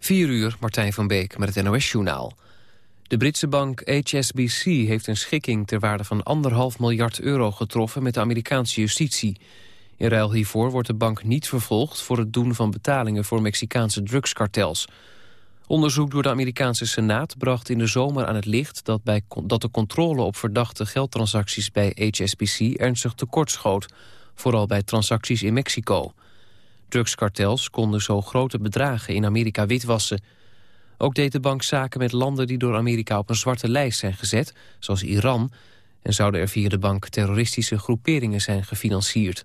4 uur, Martijn van Beek met het NOS-journaal. De Britse bank HSBC heeft een schikking ter waarde van anderhalf miljard euro getroffen met de Amerikaanse justitie. In ruil hiervoor wordt de bank niet vervolgd voor het doen van betalingen voor Mexicaanse drugskartels. Onderzoek door de Amerikaanse Senaat bracht in de zomer aan het licht dat, bij, dat de controle op verdachte geldtransacties bij HSBC ernstig tekortschoot, vooral bij transacties in Mexico. Drugskartels konden zo grote bedragen in Amerika witwassen. Ook deed de bank zaken met landen die door Amerika op een zwarte lijst zijn gezet, zoals Iran, en zouden er via de bank terroristische groeperingen zijn gefinancierd.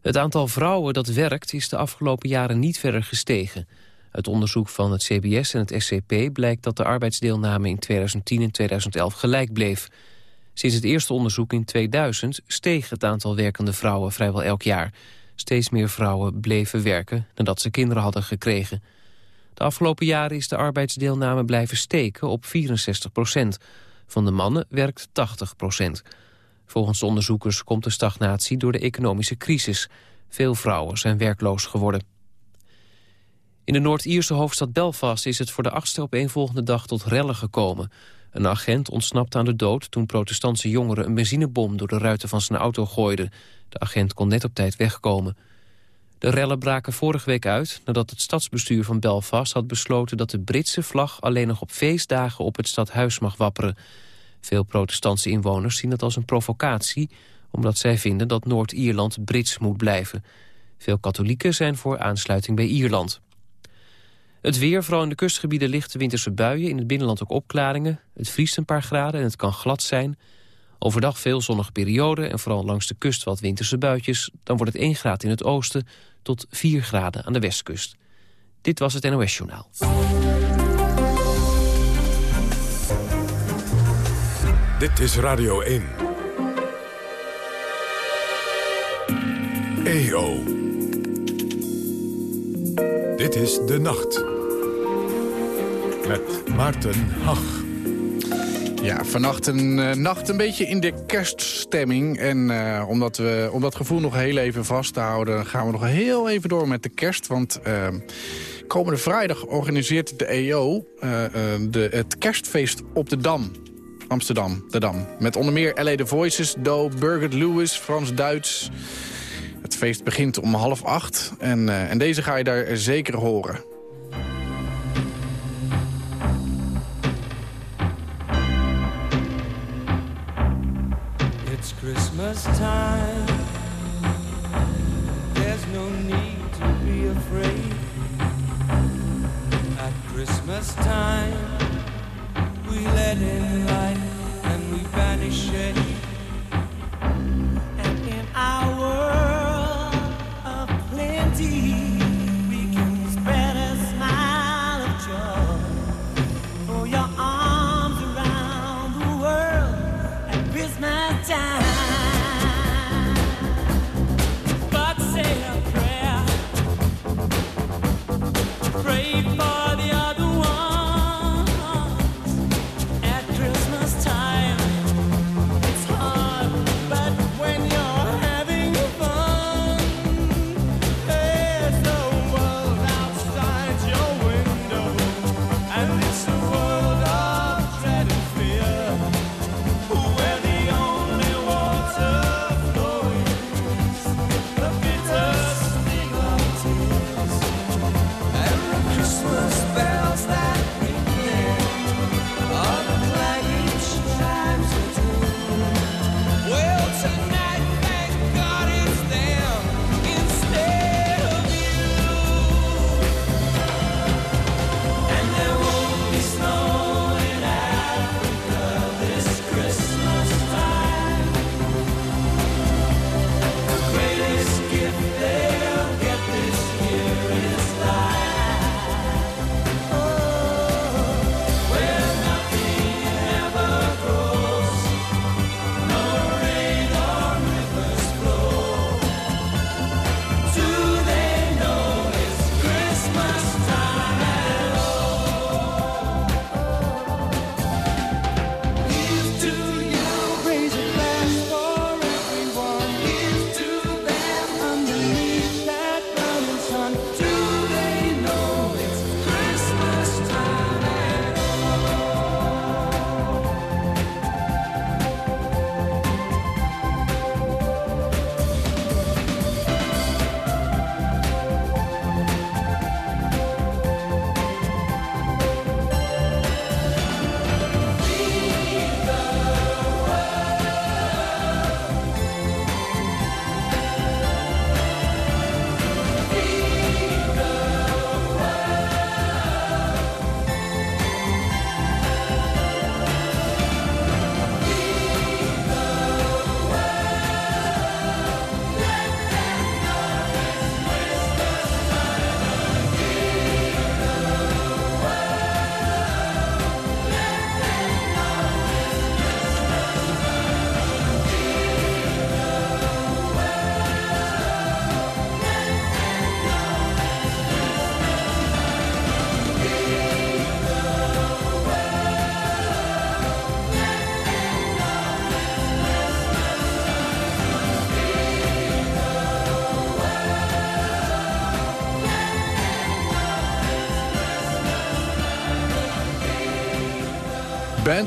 Het aantal vrouwen dat werkt is de afgelopen jaren niet verder gestegen. Uit onderzoek van het CBS en het SCP blijkt dat de arbeidsdeelname in 2010 en 2011 gelijk bleef. Sinds het eerste onderzoek in 2000 steeg het aantal werkende vrouwen vrijwel elk jaar. Steeds meer vrouwen bleven werken nadat ze kinderen hadden gekregen. De afgelopen jaren is de arbeidsdeelname blijven steken op 64 procent. Van de mannen werkt 80 procent. Volgens de onderzoekers komt de stagnatie door de economische crisis. Veel vrouwen zijn werkloos geworden. In de Noord-Ierse hoofdstad Belfast is het voor de achtste opeenvolgende dag tot rellen gekomen. Een agent ontsnapte aan de dood toen protestantse jongeren een benzinebom door de ruiten van zijn auto gooiden. De agent kon net op tijd wegkomen. De rellen braken vorige week uit nadat het stadsbestuur van Belfast had besloten dat de Britse vlag alleen nog op feestdagen op het stadhuis mag wapperen. Veel protestantse inwoners zien dat als een provocatie omdat zij vinden dat Noord-Ierland Brits moet blijven. Veel katholieken zijn voor aansluiting bij Ierland. Het weer, vooral in de kustgebieden lichte winterse buien. In het binnenland ook opklaringen. Het vriest een paar graden en het kan glad zijn. Overdag veel zonnige perioden en vooral langs de kust wat winterse buitjes. Dan wordt het 1 graad in het oosten tot 4 graden aan de westkust. Dit was het NOS Journaal. Dit is Radio 1. EO. Dit is De Nacht. Met Maarten Hach. Ja, vannacht een uh, nacht een beetje in de kerststemming. En uh, omdat we, om dat gevoel nog heel even vast te houden... gaan we nog heel even door met de kerst. Want uh, komende vrijdag organiseert de EO de, het kerstfeest op de Dam. Amsterdam, de Dam. Met onder meer L.A. The Voices, Doe, Birgit Lewis, Frans Duits. Het feest begint om half acht. En, en deze ga je daar zeker horen. Christmas time. There's no need to be afraid. At Christmas time, we let in light and we banish shade.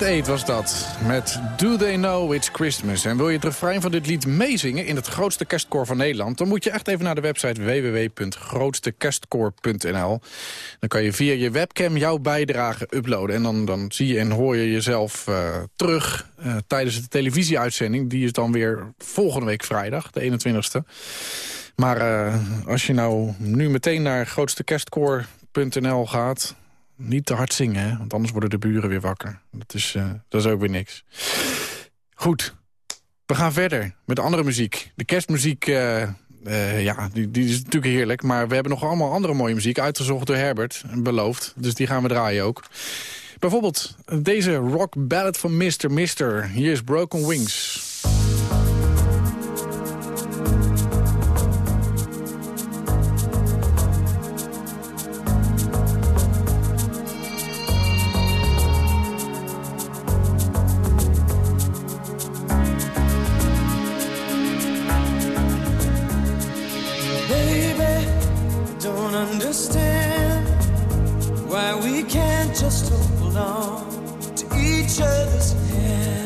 8 was dat, met Do They Know It's Christmas. En wil je het refrein van dit lied meezingen in het grootste kerstkoor van Nederland... dan moet je echt even naar de website www.grootstekerstkoor.nl. Dan kan je via je webcam jouw bijdrage uploaden. En dan, dan zie je en hoor je jezelf uh, terug uh, tijdens de televisieuitzending. Die is dan weer volgende week vrijdag, de 21ste. Maar uh, als je nou nu meteen naar grootstekerstkoor.nl gaat niet te hard zingen, hè? want anders worden de buren weer wakker. Dat is, uh, dat is ook weer niks. Goed, we gaan verder met andere muziek. De kerstmuziek, uh, uh, ja, die, die, is natuurlijk heerlijk. Maar we hebben nog allemaal andere mooie muziek uitgezocht door Herbert. Beloofd, dus die gaan we draaien ook. Bijvoorbeeld deze rock ballad van Mr. Mister. Hier is Broken Wings. understand why we can't just hold on to each other's hand.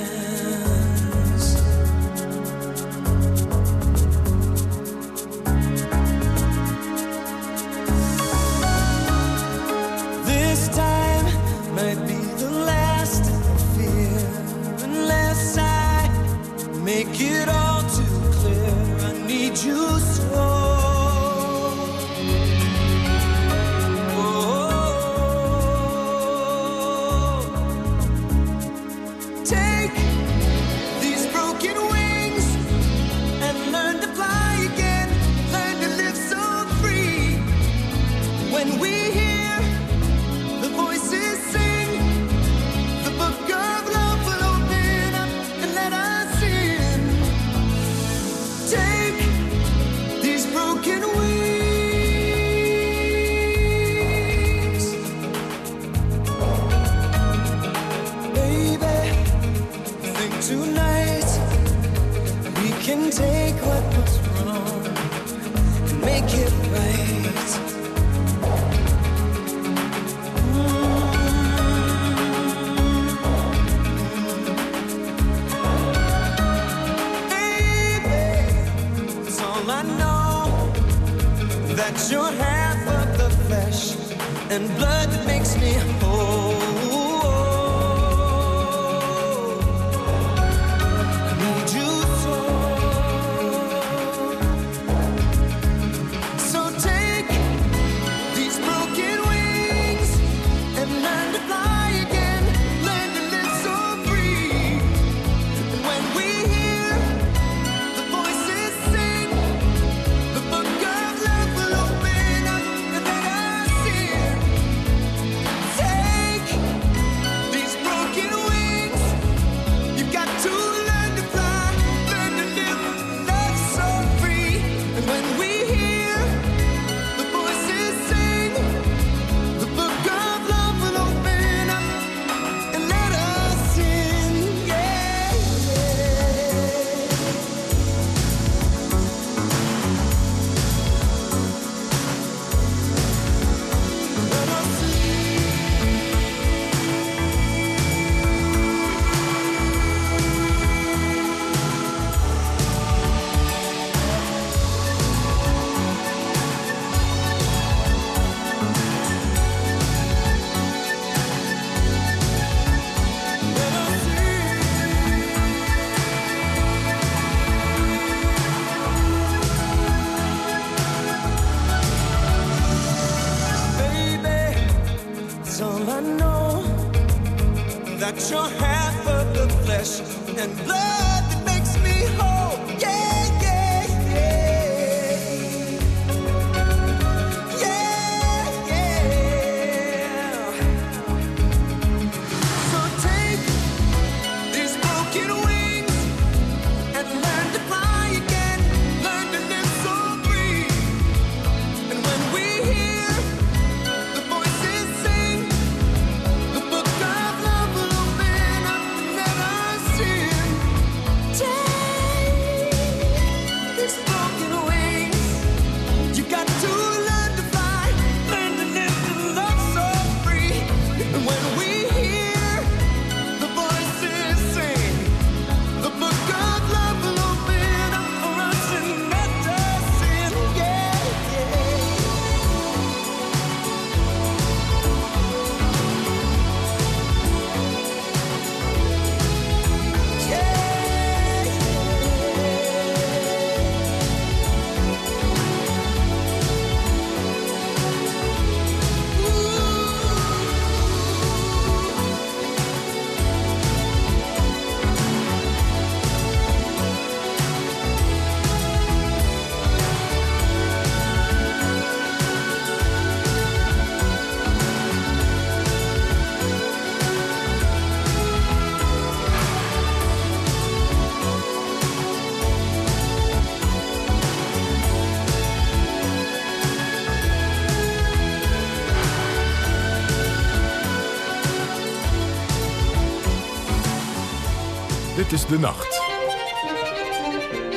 Het is de nacht.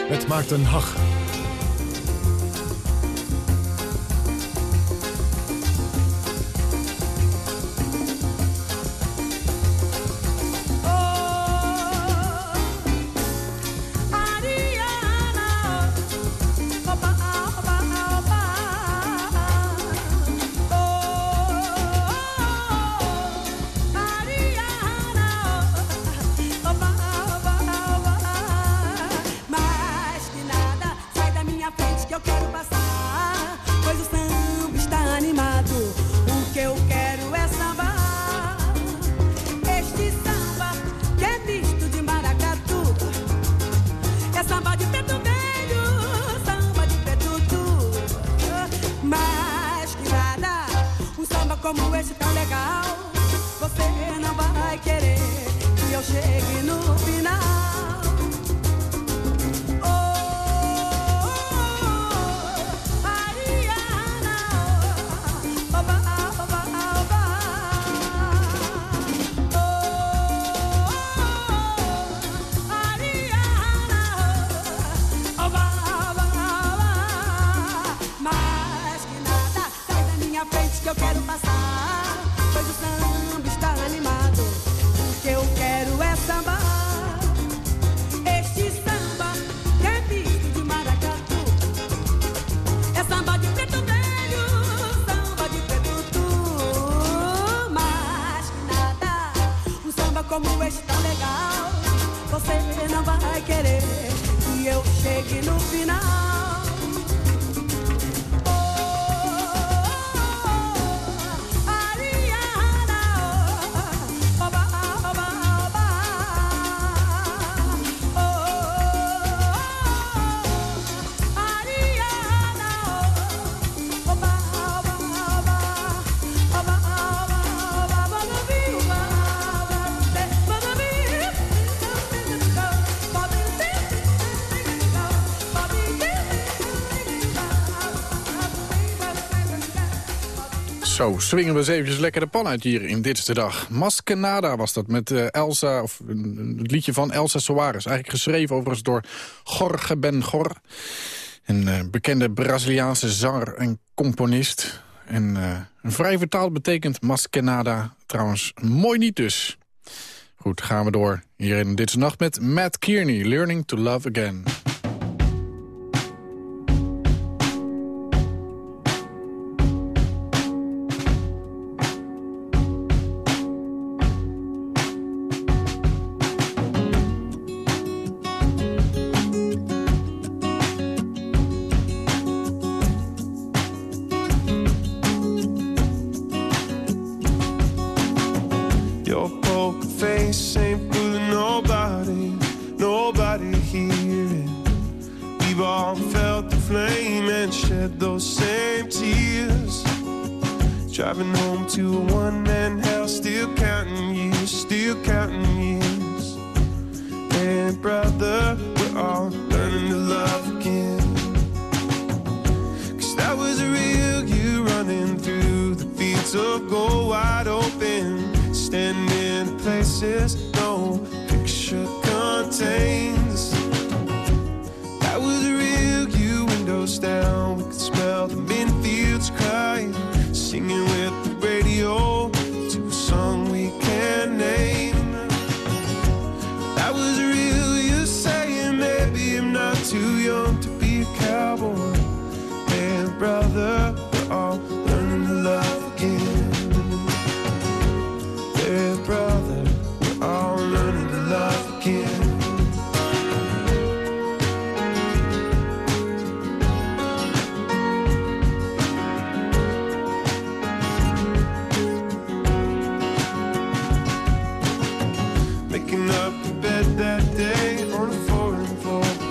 Met Maarten Hag. querer que eu chegue no final. In no final. swingen we eens eventjes lekker de pan uit hier in dit de dag. Maskenada was dat met eh, Elsa, of uh, het liedje van Elsa Soares. Eigenlijk geschreven overigens door Jorge Ben Gor. Een eh, bekende Braziliaanse zanger en componist. En vrij vertaald betekent Maskenada trouwens mooi niet dus. Goed, gaan we door hier in Dit is Nacht met Matt Kearney, Learning to Love Again.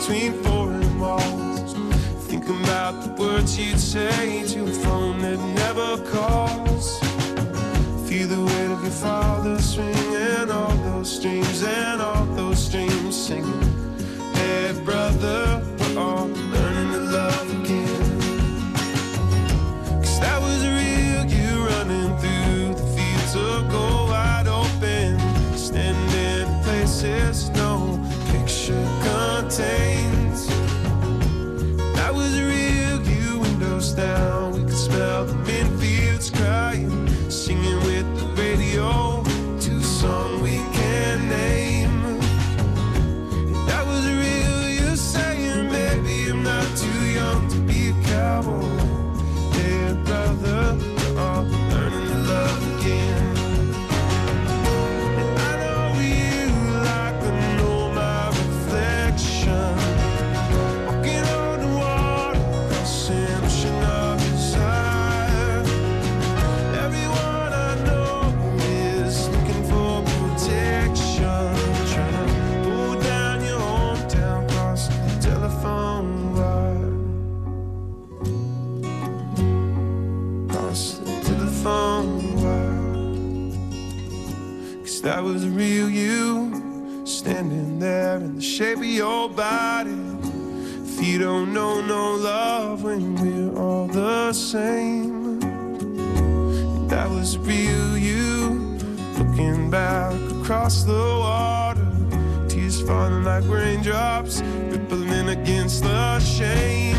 between foreign walls. Thinking about the words you'd say to a phone that never calls. Feel the weight of your father swinging all those dreams and shape of your body. If you don't know no love when we're all the same. If that was real you looking back across the water. Tears falling like raindrops, rippling against the shame.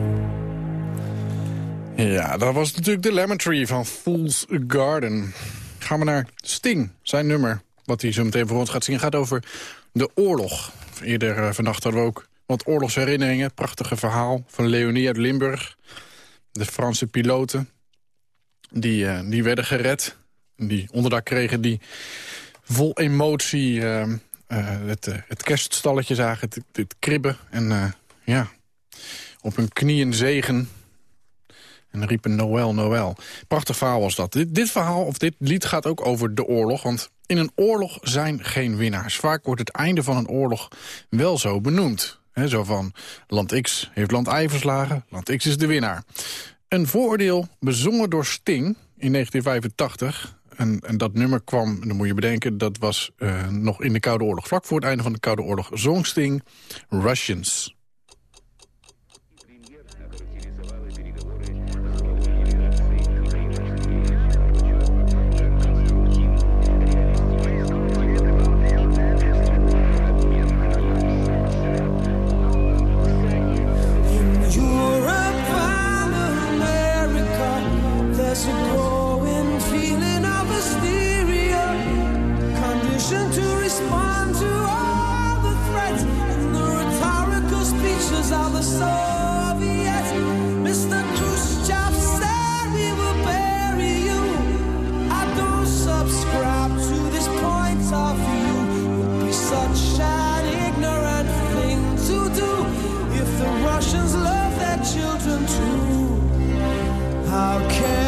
Ja, dat was natuurlijk de Lemon Tree van Fool's Garden. Gaan we naar Sting, zijn nummer. Wat hij zo meteen voor ons gaat zingen gaat over de oorlog. Eerder eh, vannacht hadden we ook wat oorlogsherinneringen. Prachtige verhaal van Leonie uit Limburg. De Franse piloten. Die, eh, die werden gered. Die onderdak kregen die vol emotie eh, het, het kerststalletje zagen. Het, het kribben. En ja, op hun knieën zegen. En riepen Noël, Noël. Prachtig verhaal was dat. Dit, dit verhaal, of dit lied gaat ook over de oorlog. Want in een oorlog zijn geen winnaars. Vaak wordt het einde van een oorlog wel zo benoemd. Zo van, land X heeft land Y verslagen, land X is de winnaar. Een vooroordeel bezongen door Sting in 1985. En, en dat nummer kwam, dan moet je bedenken... dat was uh, nog in de Koude Oorlog. Vlak voor het einde van de Koude Oorlog zong Sting Russians. How can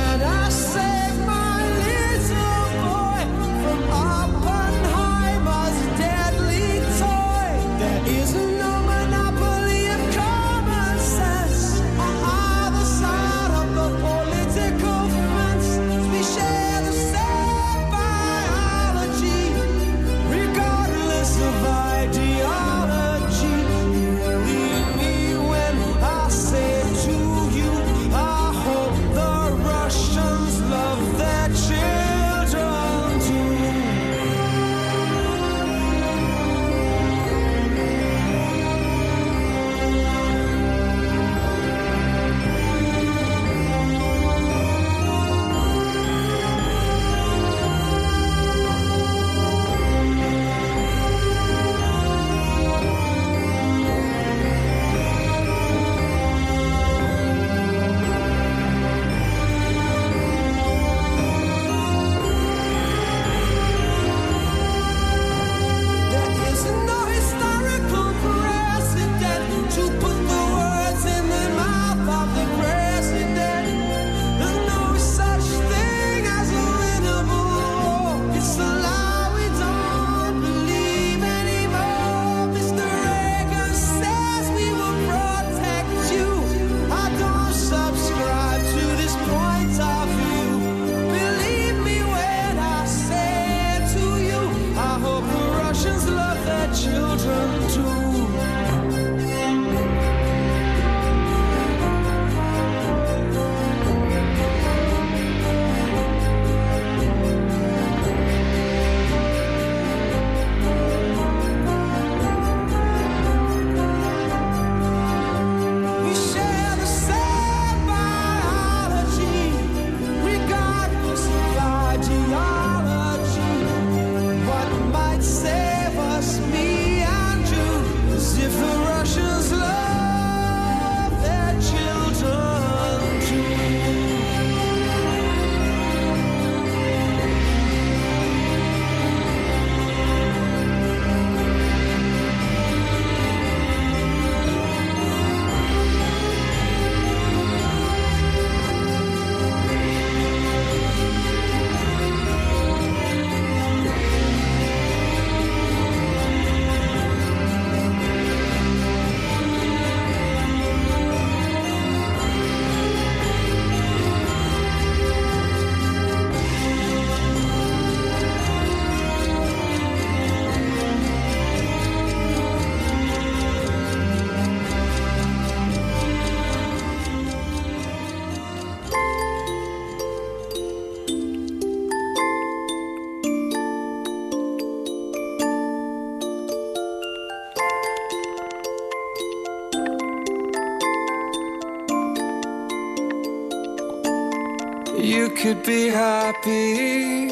could be happy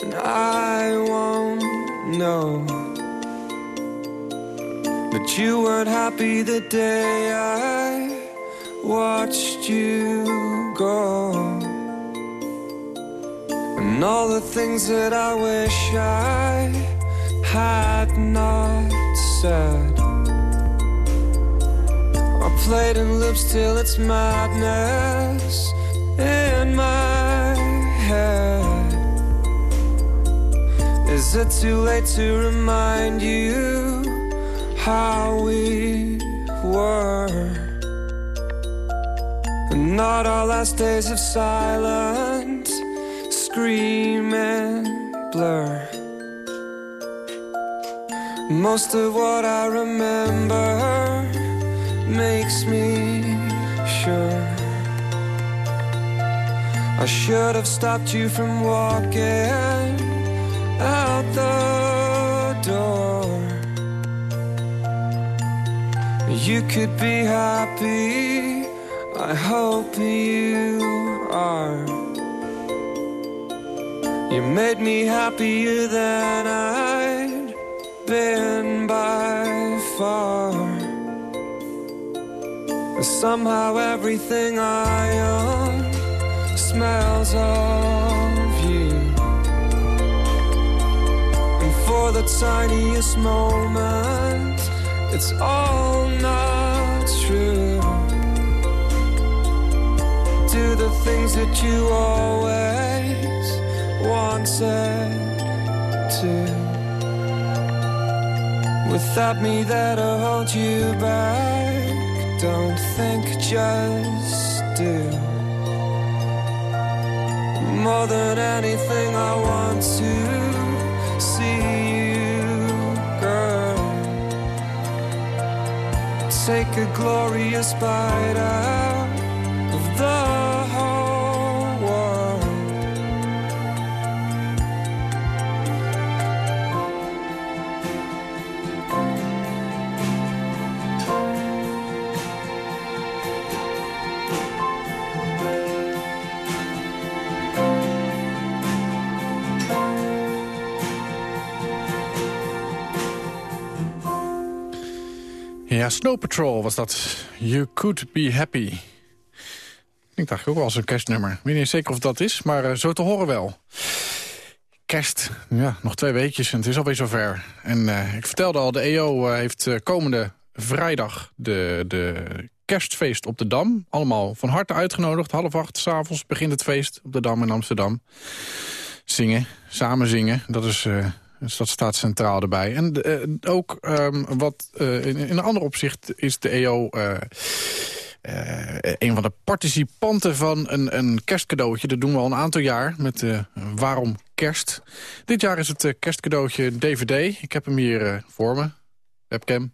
and I won't know. But you weren't happy the day I watched you go. And all the things that I wish I had not said. I played in loops till it's madness Is it too late to remind you how we were? And Not our last days of silence, scream and blur. Most of what I remember makes me sure. I should have stopped you from walking the door. You could be happy, I hope you are. You made me happier than I'd been by far. Somehow everything I own smells of for the tiniest moment, it's all not true. Do the things that you always wanted to. Without me there to hold you back, don't think, just do. More than anything, I want to Take a glorious bite out of the Snow Patrol was dat. You could be happy. Ik dacht ook wel als een kerstnummer. Ik weet niet zeker of dat is, maar eh, zo te horen wel. Kerst, ja, nog twee weekjes en het is alweer zover. En eh, ik vertelde al, de EO eh, heeft komende vrijdag de, de kerstfeest op de Dam. Allemaal van harte uitgenodigd. Half acht s'avonds begint het feest op de Dam in Amsterdam. Zingen, samen zingen, dat is... dus dat staat centraal erbij. En eh, ook ehm, wat eh, in, een ander opzicht is de EO... eh, een van de participanten van een, een kerstcadeautje. Dat doen we al een aantal jaar met Waarom Kerst. Dit jaar is het kerstcadeautje DVD. Ik heb hem hier voor me. Webcam.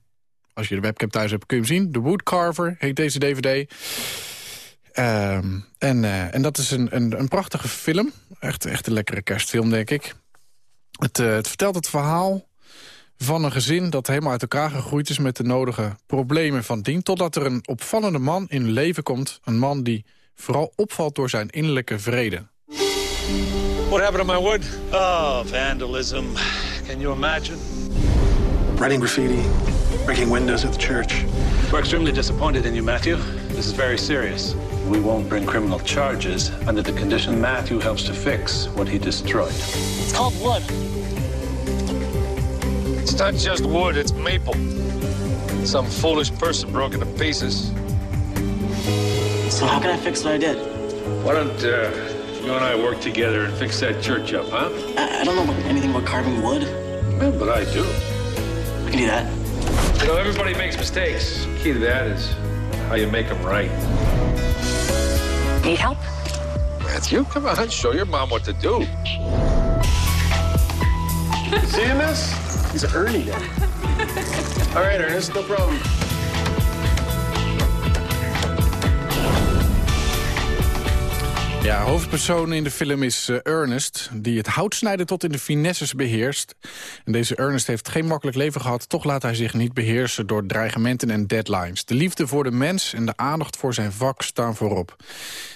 Als je de webcam thuis hebt kun je hem zien. The Woodcarver heet deze DVD. Ehm, en, en dat is een, een, een prachtige film. Echt, echt een lekkere kerstfilm, denk ik. Het, eh, het vertelt het verhaal van een gezin dat helemaal uit elkaar gegroeid is... met de nodige problemen van dien... totdat er een opvallende man in leven komt. Een man die vooral opvalt door zijn innerlijke vrede. What happened to my wood? Oh, vandalism. Can you imagine? Writing graffiti, breaking windows at the church. We're extremely disappointed in you, Matthew. This is very serious. We won't bring criminal charges under the condition Matthew helps to fix what he destroyed. It's called wood. It's not just wood, it's maple. Some foolish person broke it to pieces. So how can I fix what I did? Why don't uh, you and I work together and fix that church up, huh? I, I don't know about anything about carving wood. Well, but I do. I can do that. You know, everybody makes mistakes. The Key to that is how you make them right. Need help? Matthew, come on, show your mom what to do. Seeing this? He's Ernie now. All right, Ernest, no problem. Ja, hoofdpersoon in de film is eh, Ernest... die het houtsnijden tot in de finesses beheerst. En deze Ernest heeft geen makkelijk leven gehad... toch laat hij zich niet beheersen door dreigementen en deadlines. De liefde voor de mens en de aandacht voor zijn vak staan voorop.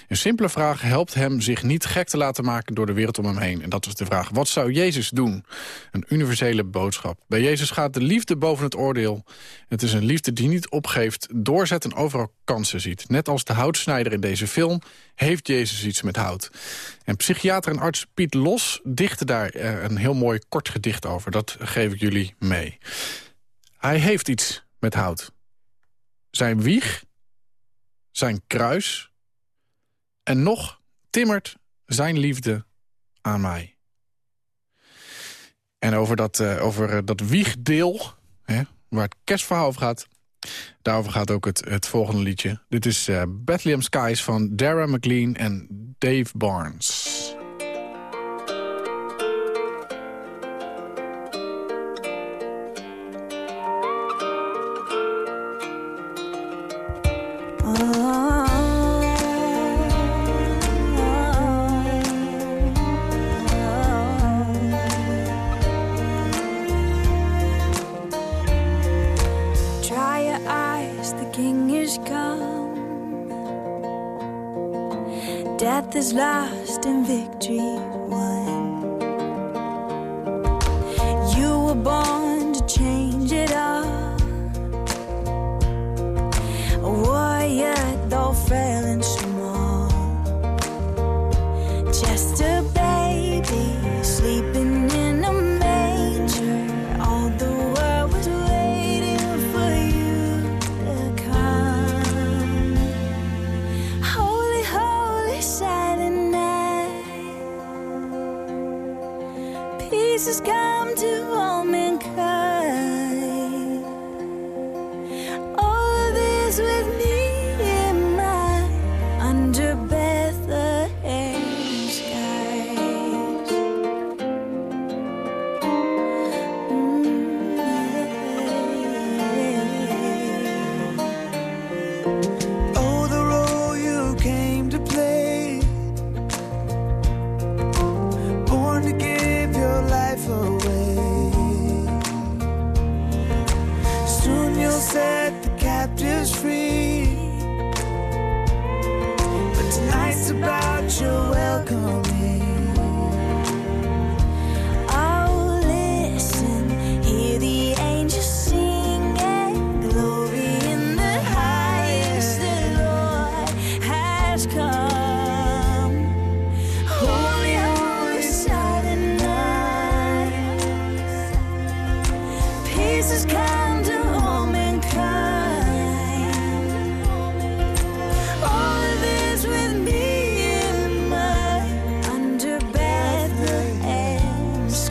Een simpele vraag helpt hem zich niet gek te laten maken... door de wereld om hem heen. En dat was de vraag, wat zou Jezus doen? Een universele boodschap. Bij Jezus gaat de liefde boven het oordeel. Het is een liefde die niet opgeeft, doorzet en overal kansen ziet. Net als de houtsnijder in deze film heeft Jezus iets met hout. En psychiater en arts Piet Los dichtte daar eh, een heel mooi kort gedicht over. Dat geef ik jullie mee. Hij heeft iets met hout. Zijn wieg, zijn kruis... en nog timmert zijn liefde aan mij. En over dat, eh, over, eh, dat wiegdeel, hè, waar het kerstverhaal over gaat... Daarover gaat ook het, het volgende liedje. Dit is eh, Bethlehem Skies van Dara McLean en Dave Barnes. Death is lost and victory won. You were born.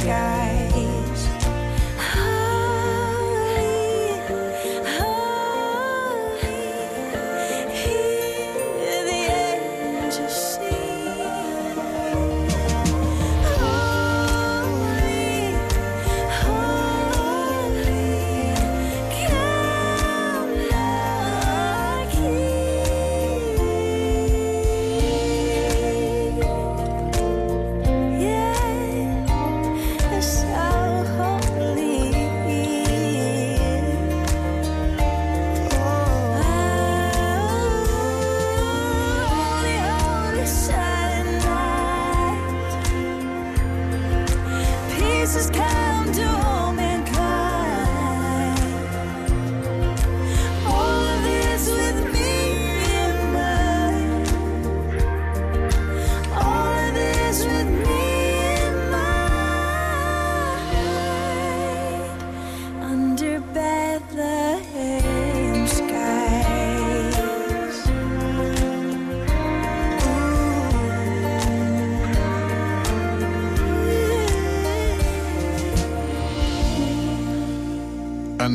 sky.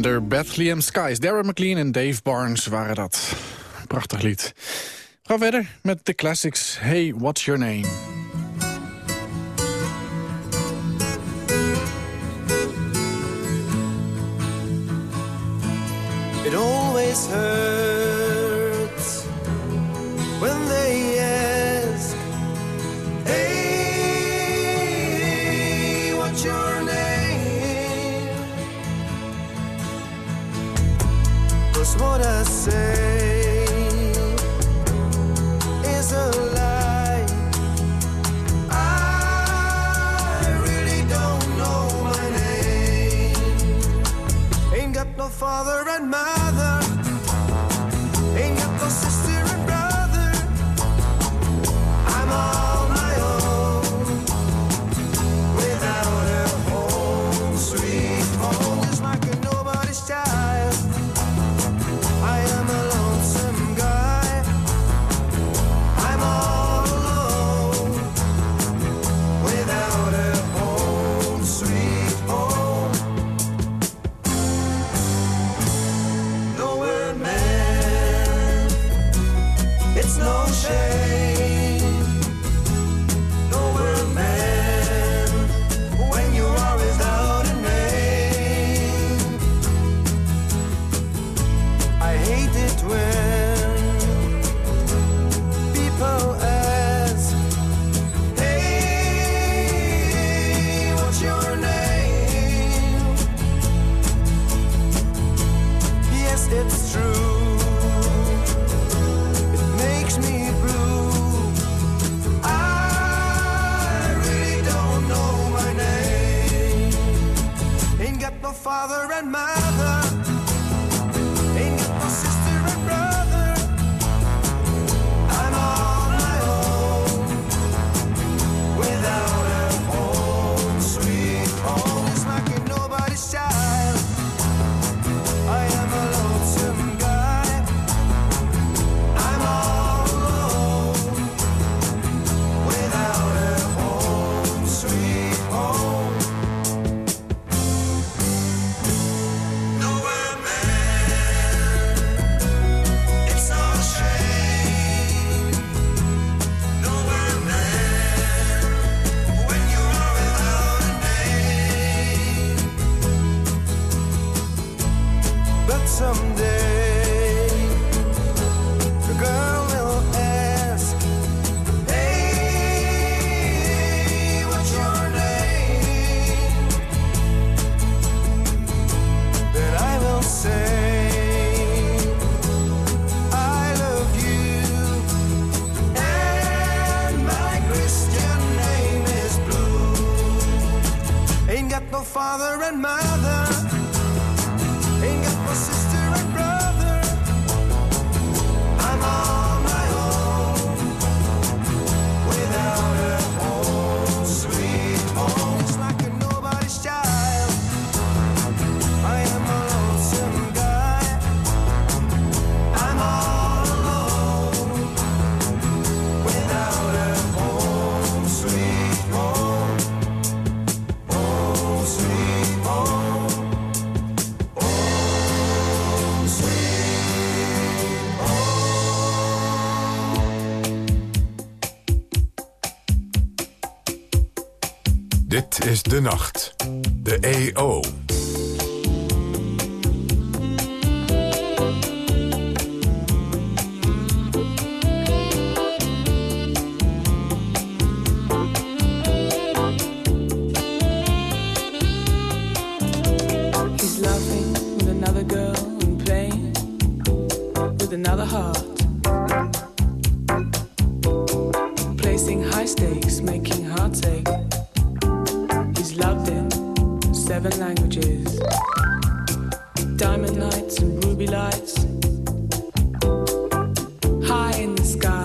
Under Bethlehem Skies. Darren McLean en Dave Barnes waren dat. Prachtig lied. Ga verder met de classics. Hey, what's your name? De nacht. De EO. another heart. Placing high stakes, making heartache seven languages. Diamond lights and ruby lights. High in the sky.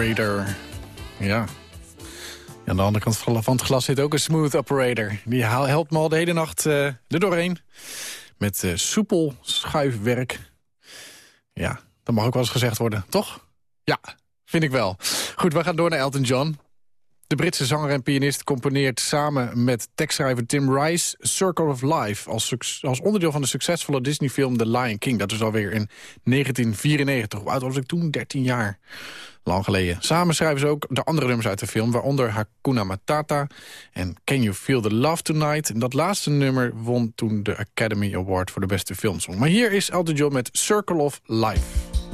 Operator. Ja. Aan de andere kant van het glas zit ook een smooth operator. Die helpt me al de hele nacht eh er doorheen. Met eh, soepel schuifwerk. Ja, dat mag ook wel eens gezegd worden, toch? Ja, vind ik wel. Goed, we gaan door naar Elton John. De Britse zanger en pianist componeert samen met tekstschrijver Tim Rice... Circle of Life als, als onderdeel van de succesvolle Disney-film The Lion King. Dat is alweer in 1994. Hoe oud was ik toen? 13 jaar. Lang geleden. Samen schrijven ze ook de andere nummers uit de film... waaronder Hakuna Matata en Can You Feel the Love Tonight. En dat laatste nummer won toen de Academy Award voor de beste filmsong. Maar hier is Elton John met Circle of Life.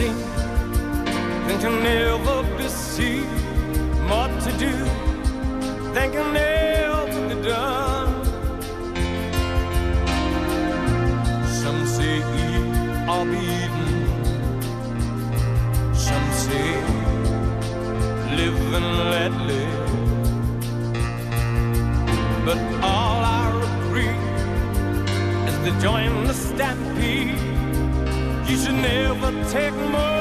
Seen than can ever be seen, more to do than can ever be done. Some say eat or be eaten. Some say live and let live. But all I agree is to join the stampede. You should never take more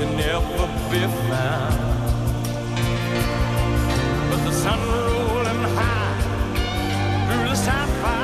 can never be found. But the sun rolling high through the sapphire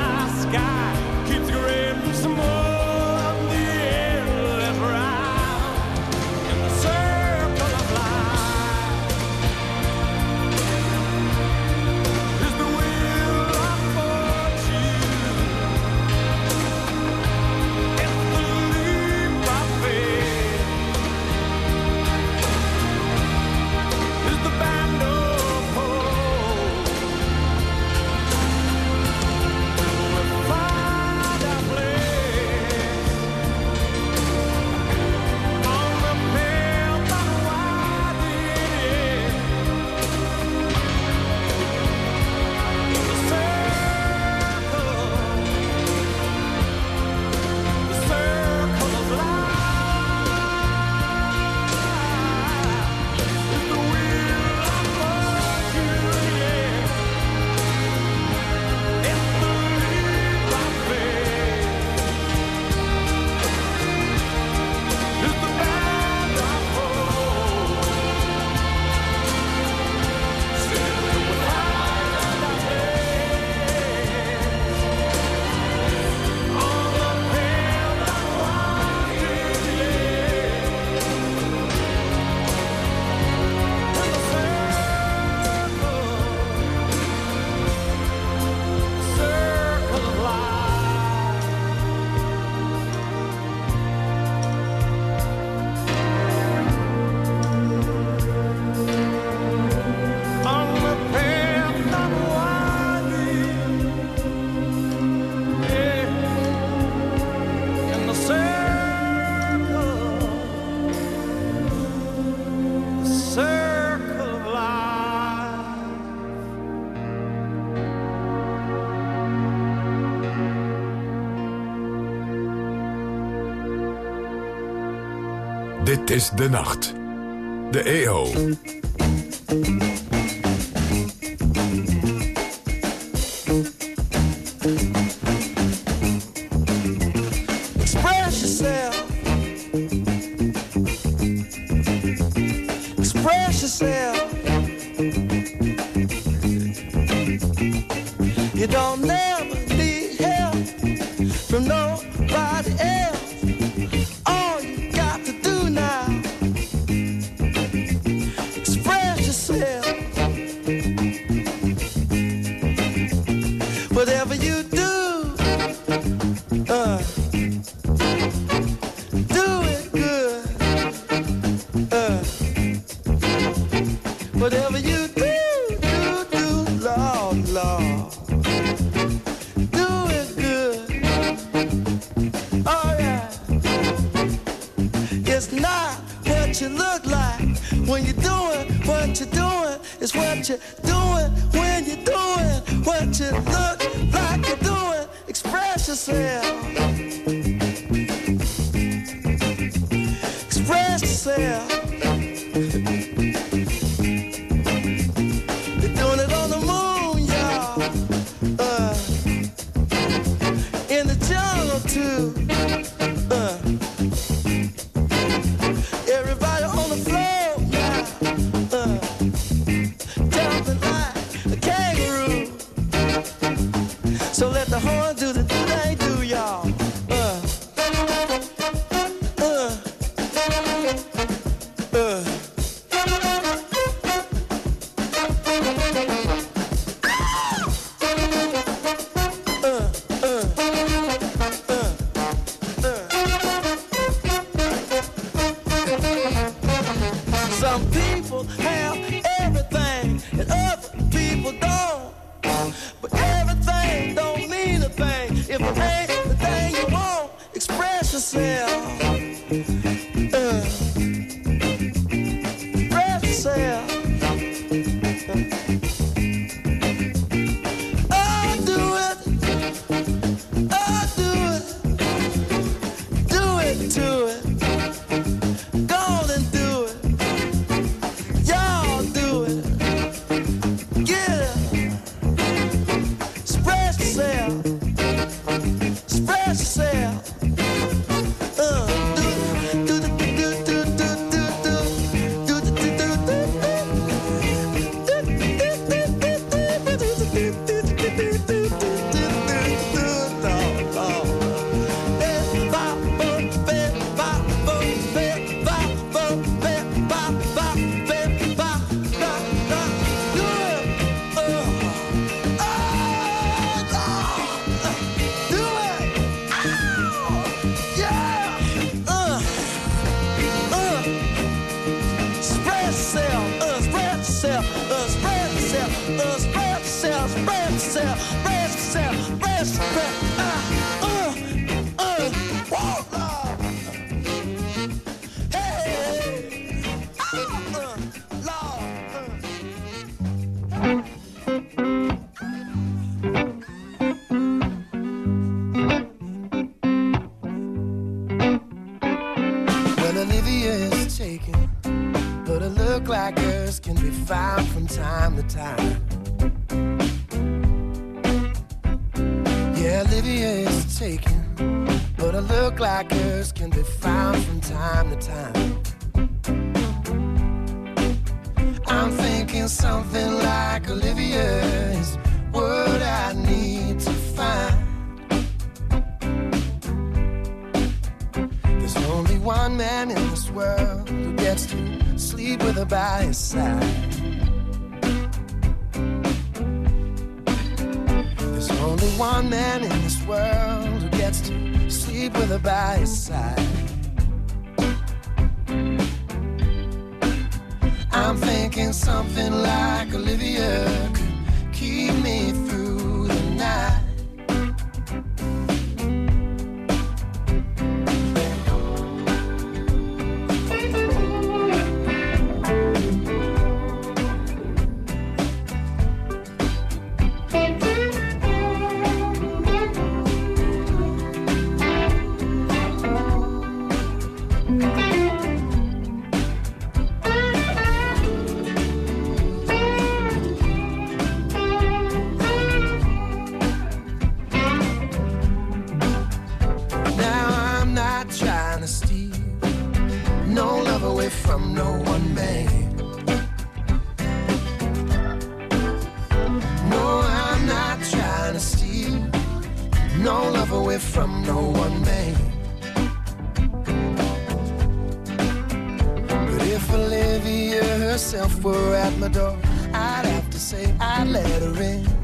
is De Nacht. De EO. yourself, brace yourself, brace. Uh. Away from no one man. No, I'm not trying to steal no love away from no one man. But if Olivia herself were at my door, I'd have to say I'd let her in.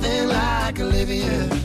Something like Olivia.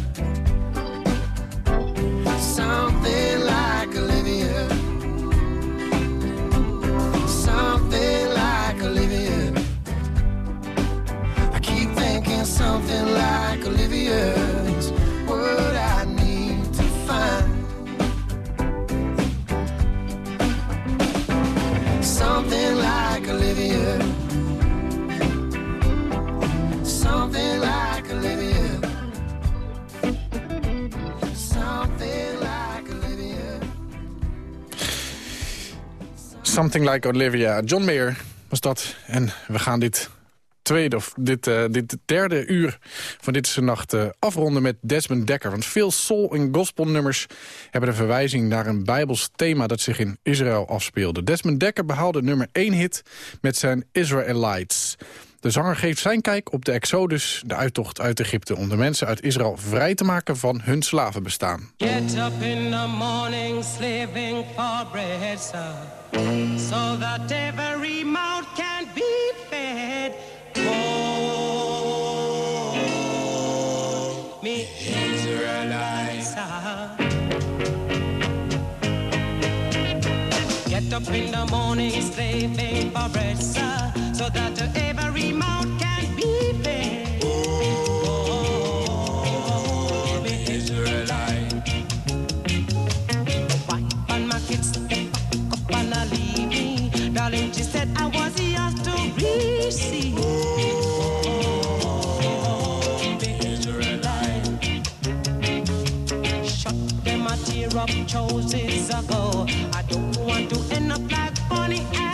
Something Like Olivia. John Mayer was dat. En we gaan dit tweede of dit, eh, dit derde uur van Dit is Nacht afronden met Desmond Dekker. Want veel soul- en gospelnummers hebben een verwijzing naar een bijbels thema dat zich in Israël afspeelde. Desmond Dekker behaalde nummer 1 hit met zijn Israelites. De zanger geeft zijn kijk op de Exodus, de uittocht uit Egypte... om de mensen uit Israël vrij te maken van hun slavenbestaan. Get up in the morning, slaving for bread, sir, so that every mouth can be fed. Oh, me Get up in the morning, slaving for bread, sir, so that every mouth can be fed. Oh, Israelite. My kids, up. Darling, she said I was to receive. Oh, Israelite. Shut them a tear up choices ago. I don't jumping up like funny.